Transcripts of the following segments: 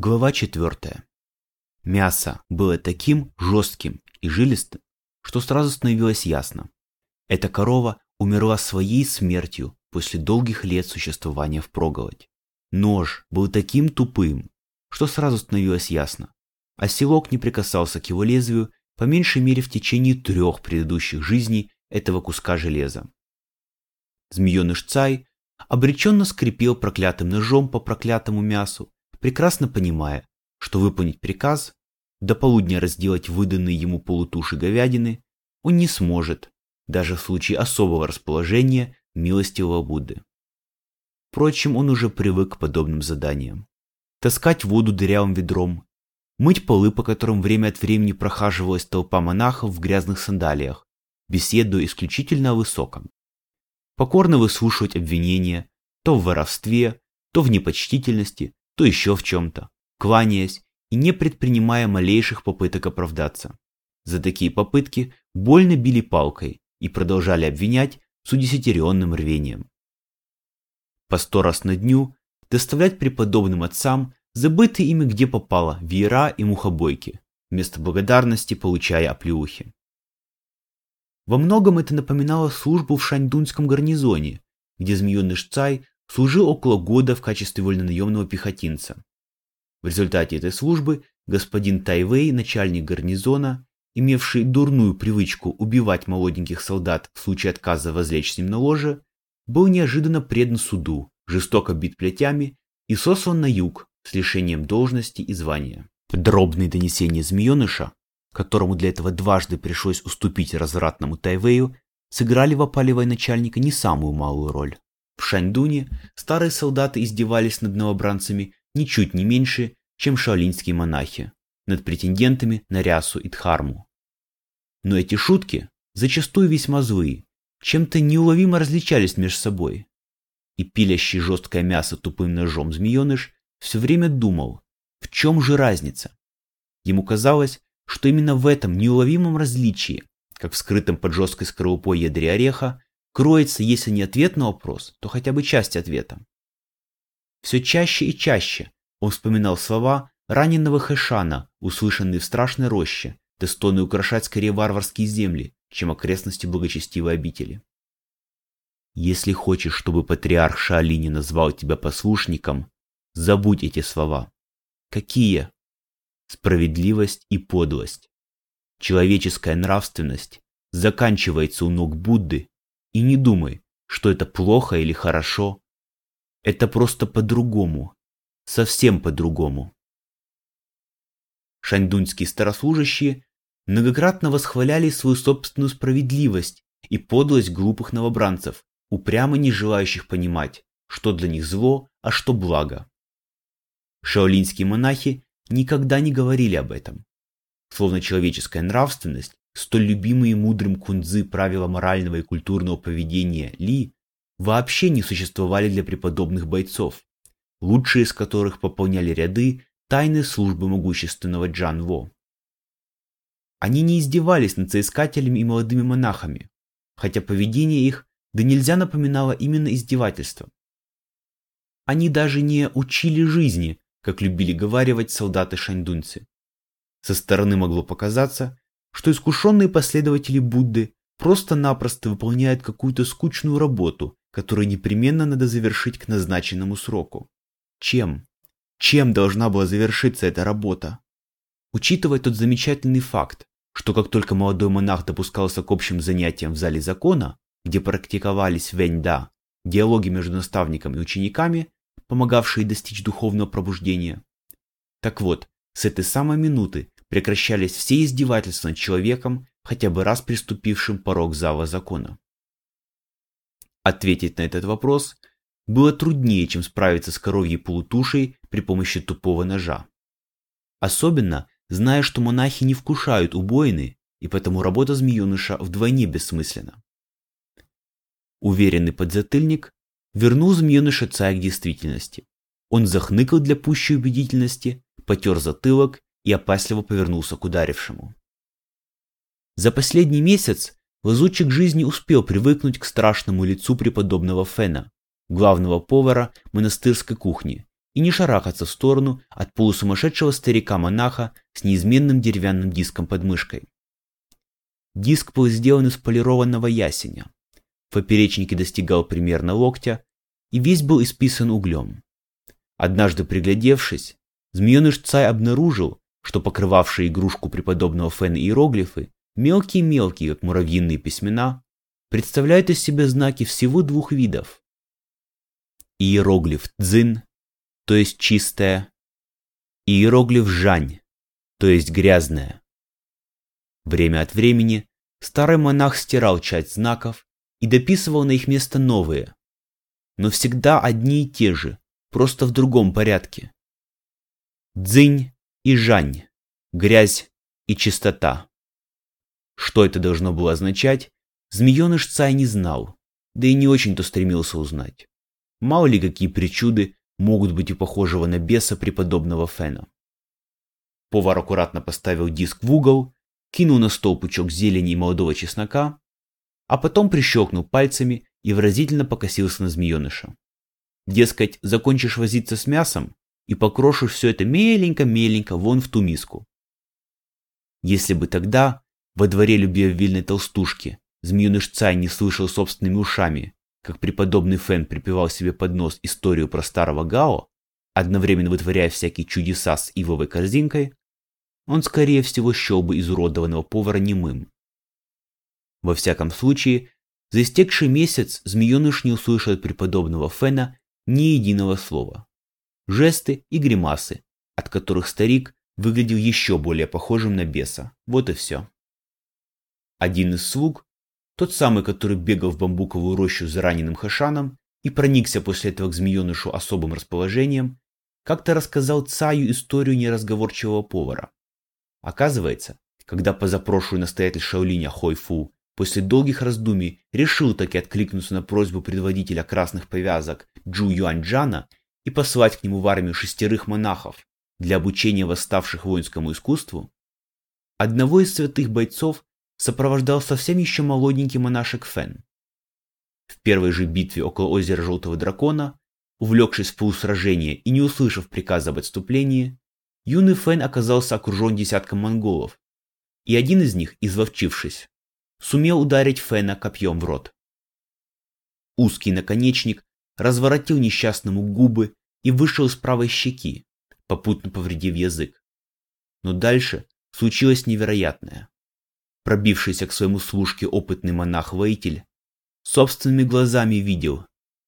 Глава 4. Мясо было таким жестким и жилистым, что сразу становилось ясно. Эта корова умерла своей смертью после долгих лет существования в проголодь. Нож был таким тупым, что сразу становилось ясно. А селок не прикасался к его лезвию по меньшей мере в течение трех предыдущих жизней этого куска железа. Змееныш Цай обреченно скрипел проклятым ножом по проклятому мясу, прекрасно понимая, что выполнить приказ, до полудня разделать выданные ему полутуши говядины, он не сможет, даже в случае особого расположения милостивого Будды. Впрочем, он уже привык к подобным заданиям. Таскать воду дырявым ведром, мыть полы, по которым время от времени прохаживалась толпа монахов в грязных сандалиях, беседуя исключительно о высоком. Покорно выслушивать обвинения то в воровстве, то в непочтительности, то еще в чем-то, кланяясь и не предпринимая малейших попыток оправдаться. За такие попытки больно били палкой и продолжали обвинять с удесятеренным рвением. По сто раз на дню доставлять преподобным отцам забытые ими где попало веера и мухобойки, вместо благодарности получая оплеухи. Во многом это напоминало службу в Шаньдунском гарнизоне, где змееныш Цай служил около года в качестве вольнонаемного пехотинца. В результате этой службы господин Тайвей, начальник гарнизона, имевший дурную привычку убивать молоденьких солдат в случае отказа возлечь с ним на ложе, был неожиданно предан суду, жестоко бит плетями и сослан на юг с лишением должности и звания. Подробные донесения змееныша, которому для этого дважды пришлось уступить развратному Тайвею, сыграли в опале военачальника не самую малую роль. Шаньдуне старые солдаты издевались над новобранцами ничуть не меньше, чем шаолинские монахи, над претендентами на рясу и дхарму. Но эти шутки, зачастую весьма злые, чем-то неуловимо различались между собой. И пилящий жесткое мясо тупым ножом змееныш все время думал, в чем же разница. Ему казалось, что именно в этом неуловимом различии, как в скрытом под жесткой скорлупой ядре ореха, кроется, если не ответ на вопрос, то хотя бы часть ответа. Все чаще и чаще он вспоминал слова раненого Хэшана, услышанные в страшной роще, достойные украшать скорее варварские земли, чем окрестности благочестивой обители. Если хочешь, чтобы патриарх Шаолини назвал тебя послушником, забудь эти слова. Какие? Справедливость и подлость. Человеческая нравственность заканчивается у ног Будды и не думай, что это плохо или хорошо. Это просто по-другому. Совсем по-другому. Шаньдунские старослужащие многократно восхваляли свою собственную справедливость и подлость глупых новобранцев, упрямо не желающих понимать, что для них зло, а что благо. Шаолинские монахи никогда не говорили об этом. Словно человеческая нравственность столь любимые мудрым кунзы правила морального и культурного поведения Ли вообще не существовали для преподобных бойцов, лучшие из которых пополняли ряды тайной службы могущественного Джан Во. Они не издевались над соискателями и молодыми монахами, хотя поведение их да нельзя напоминало именно издевательство. Они даже не учили жизни, как любили говаривать солдаты-шаньдунцы. Со стороны могло показаться, что искушенные последователи Будды просто-напросто выполняют какую-то скучную работу, которую непременно надо завершить к назначенному сроку. Чем? Чем должна была завершиться эта работа? Учитывая тот замечательный факт, что как только молодой монах допускался к общим занятиям в зале закона, где практиковались вэньда, диалоги между наставником и учениками, помогавшие достичь духовного пробуждения. Так вот, с этой самой минуты прекращались все издевательства над человеком, хотя бы раз приступившим порог зала закона. Ответить на этот вопрос было труднее, чем справиться с коровьей полутушей при помощи тупого ножа. Особенно, зная, что монахи не вкушают убоины, и поэтому работа змееныша вдвойне бессмысленна. Уверенный подзатыльник вернул змееныша царь к действительности. Он захныкал для пущей убедительности, потер затылок и опасливо повернулся к ударившему. За последний месяц лазутчик жизни успел привыкнуть к страшному лицу преподобного Фена, главного повара монастырской кухни, и не шарахаться в сторону от полусумасшедшего старика-монаха с неизменным деревянным диском под мышкой. Диск был сделан из полированного ясеня. В поперечнике достигал примерно локтя и весь был исписан углем. Однажды приглядевшись, змееныш Цай обнаружил, что покрывавшие игрушку преподобного Фена иероглифы, мелкие-мелкие, как муравьиные письмена, представляют из себя знаки всего двух видов. Иероглиф «дзин», то есть чистая, иероглиф «жань», то есть грязная. Время от времени старый монах стирал часть знаков и дописывал на их место новые, но всегда одни и те же, просто в другом порядке. Дзынь и жань, грязь и чистота. Что это должно было означать, змееныш Цай не знал, да и не очень-то стремился узнать. Мало ли какие причуды могут быть у похожего на беса преподобного Фена. Повар аккуратно поставил диск в угол, кинул на стол пучок зелени и молодого чеснока, а потом прищелкнул пальцами и выразительно покосился на змееныша. Дескать, закончишь возиться с мясом и покрошишь все это меленько-меленько вон в ту миску. Если бы тогда, во дворе любвеобильной толстушки, змееныш Цай не слышал собственными ушами, как преподобный Фэн припевал себе под нос историю про старого Гао, одновременно вытворяя всякие чудеса с ивовой корзинкой, он, скорее всего, счел бы изуродованного повара немым. Во всяком случае, за истекший месяц змееныш не услышал от преподобного Фена ни единого слова. Жесты и гримасы, от которых старик выглядел еще более похожим на беса. Вот и все. Один из слуг, тот самый, который бегал в бамбуковую рощу за раненым Хашаном и проникся после этого к змеенышу особым расположением, как-то рассказал Цаю историю неразговорчивого повара. Оказывается, когда позапрошлый настоятель Шаолиня Хойфу после долгих раздумий решил таки откликнуться на просьбу предводителя красных повязок Джу Юаньджана и послать к нему в армию шестерых монахов для обучения восставших воинскому искусству, одного из святых бойцов сопровождал совсем еще молоденький монашек Фен. В первой же битве около озера Желтого Дракона, увлекшись в полусражение и не услышав приказа об отступлении, юный Фен оказался окружен десятком монголов, и один из них, изловчившись, сумел ударить Фена копьем в рот. Узкий наконечник разворотил несчастному губы и вышел из правой щеки, попутно повредив язык. Но дальше случилось невероятное. Пробившийся к своему служке опытный монах-воитель собственными глазами видел,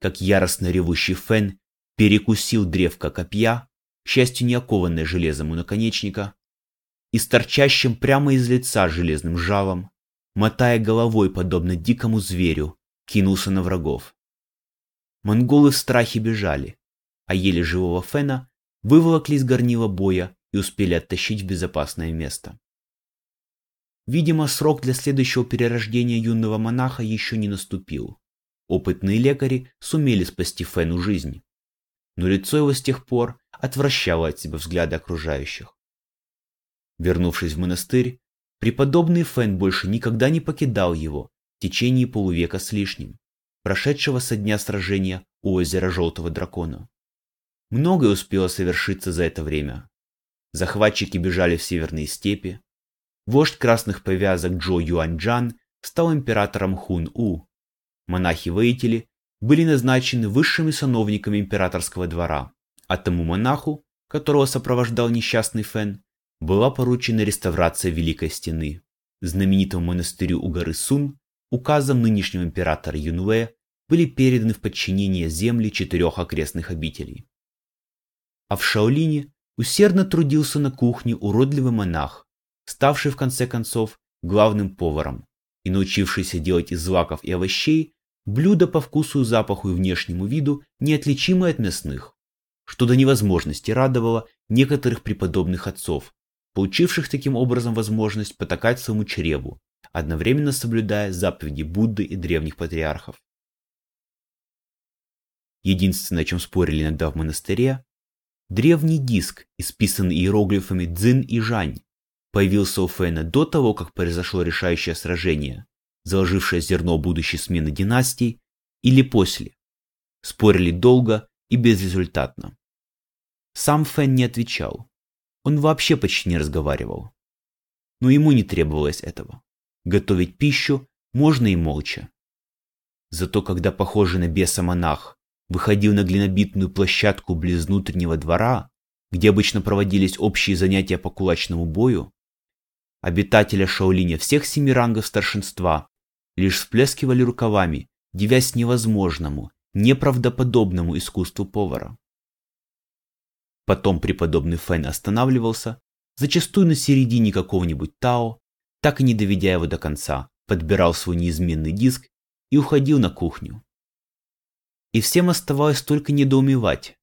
как яростно ревущий Фен перекусил древко копья, к счастью не окованное железом у наконечника, и с торчащим прямо из лица железным жалом мотая головой, подобно дикому зверю, кинулся на врагов. Монголы в страхе бежали, а еле живого Фена выволокли из горнила боя и успели оттащить в безопасное место. Видимо, срок для следующего перерождения юного монаха еще не наступил. Опытные лекари сумели спасти Фену жизнь. Но лицо его с тех пор отвращало от себя взгляды окружающих. Вернувшись в монастырь, Преподобный Фэн больше никогда не покидал его в течение полувека с лишним, прошедшего со дня сражения у озера Желтого Дракона. Многое успело совершиться за это время. Захватчики бежали в северные степи. Вождь красных повязок Джо Юаньджан стал императором Хун-У. Монахи-воители были назначены высшими сановниками императорского двора, а тому монаху, которого сопровождал несчастный Фэн, была поручена реставрация Великой Стены. Знаменитому монастырю у горы Сун указом нынешнего императора Юнуэ были переданы в подчинение земли четырех окрестных обителей. А в Шаолине усердно трудился на кухне уродливый монах, ставший в конце концов главным поваром и научившийся делать из злаков и овощей блюда по вкусу запаху и внешнему виду неотличимые от мясных, что до невозможности радовало некоторых преподобных отцов, получивших таким образом возможность потакать своему чреву, одновременно соблюдая заповеди Будды и древних патриархов. Единственное, о чем спорили иногда в монастыре, древний диск, исписанный иероглифами Цзин и Жань, появился у Фэна до того, как произошло решающее сражение, заложившее зерно будущей смены династий, или после. Спорили долго и безрезультатно. Сам Фэн не отвечал. Он вообще почти не разговаривал. Но ему не требовалось этого. Готовить пищу можно и молча. Зато когда похожий на беса монах выходил на глинобитную площадку близ внутреннего двора, где обычно проводились общие занятия по кулачному бою, обитателя Шаолиня всех семи рангов старшинства лишь всплескивали рукавами, дивясь невозможному, неправдоподобному искусству повара. Потом преподобный Фэн останавливался, зачастую на середине какого-нибудь Тао, так и не доведя его до конца, подбирал свой неизменный диск и уходил на кухню. И всем оставалось только недоумевать,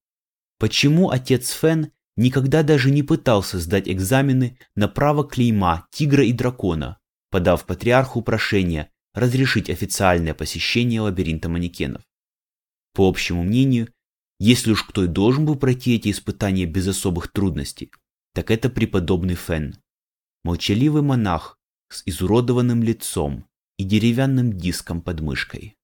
почему отец Фэн никогда даже не пытался сдать экзамены на право клейма тигра и дракона, подав патриарху прошение разрешить официальное посещение лабиринта манекенов. По общему мнению, если уж кто и должен был пройти эти испытания без особых трудностей, так это преподобный Фен. Молчаливый монах с изуродованным лицом и деревянным диском под мышкой.